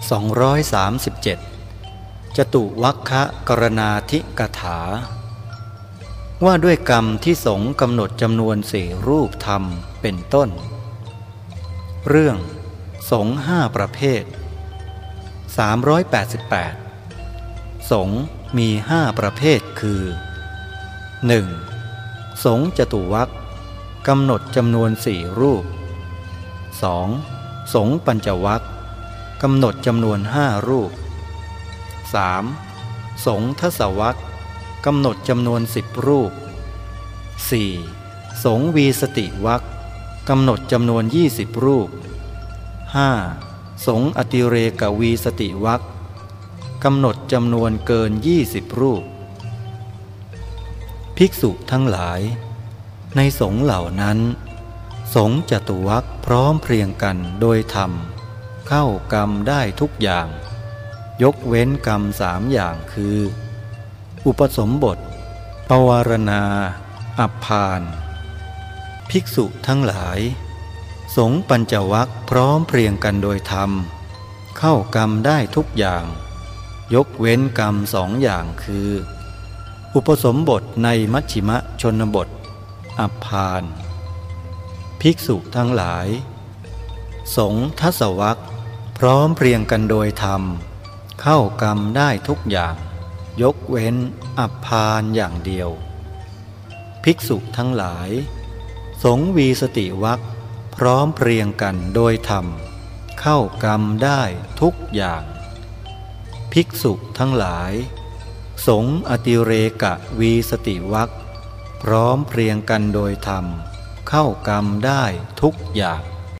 237 จตุวัคคะกรณาธิกถา ว่าด้วยกรรมที่สงกำหนดจำนวนสี่รูปธรรมเป็นต้น เรื่องสงห้าประเภท 388 สงมีห้าประเภทคือ 1. สงจตุวัคกำหนดจำนวนสี่รูป 2. สงปัญจวัค กำหนดจำนวนห้ารูป 3. สงทศวรรษกำหนดจำนวนสิบรูป 4. สงวีสติวัคกำหนดจำนวนยี่สิบรูป 5. สงอติเรกวีสติวัคกำหนดจำนวนเกินยี่สิบรูป ภิกษุทั้งหลาย ในสงเหล่านั้น สงจตุวัคพร้อมเพรียงกันโดยธรรม เข้ากรรมได้ทุกอย่าง ยกเว้นกรรมสามอย่างคือ อุปสมบท ปวารณา อัปพาน ภิกษุทั้งหลาย สงปัญจวัคพร้อมเพรียงกันโดยธรรม เข้ากรรมได้ทุกอย่าง ยกเว้นกรรมสองอย่างคือ อุปสมบทในมัชชิมะชนบท อัปพาน ภิกษุทั้งหลายสงทัศวัค พร้อมเพรียงกันโดยธรรม เข้ากรรมได้ทุกอย่าง ยกเว้นอับพานอย่างเดียว ภิกษุทั้งหลาย สงวีสติวัคพร้อมเพรียงกันโดยธรรม เข้ากรรมได้ทุกอย่าง ภิกษุทั้งหลาย สงอติเรกะวีสติวัคพร้อมเพรียงกันโดยธรรม เข้ากรรมได้ทุกอย่าง